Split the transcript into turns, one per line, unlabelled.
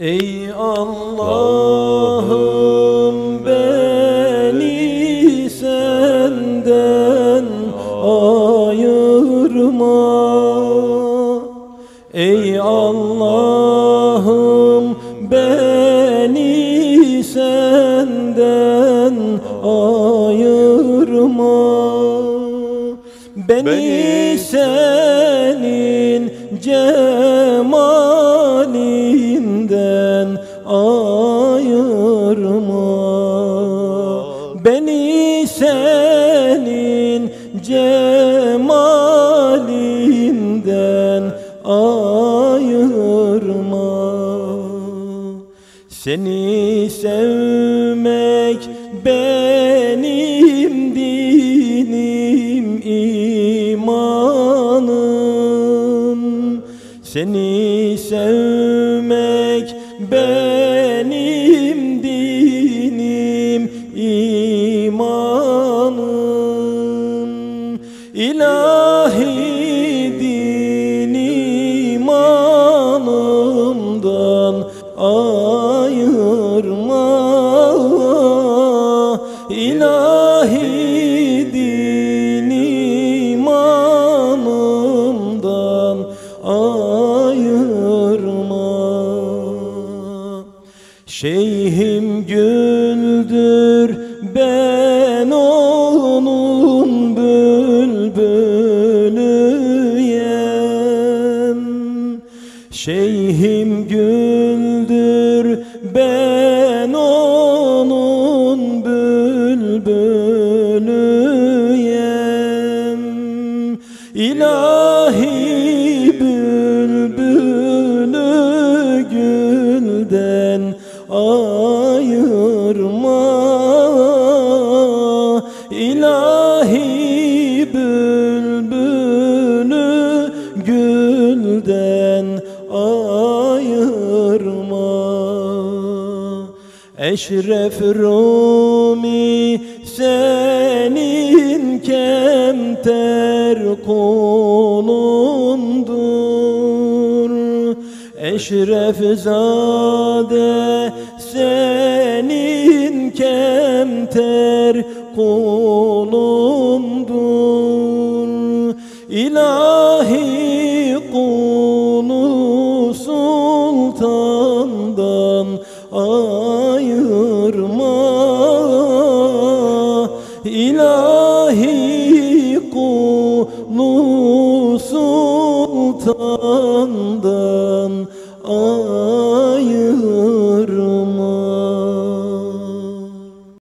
Ey Allah'ım beni senden ayırma. Ey Allah'ım beni senden ayırma. Beni senin cemalinden ayırma. Beni senin cemalinden ayırma. Seni sevmek benim Seni sevmek benim dinim imanım. İlahi din imanımdan ayırma. İlahi ayırma. Şeyhim güldür ben onun bülbülüyem. Şeyhim güldür ben onun bülbülüyem. İlahi gülden ayırma. İlahi bülbülü gülden ayırma. Eşref Rumi senin kemter kulundur Eşref zade senin kemter kulundur. İlahi kulu sultandan ayır oh. oh, oh.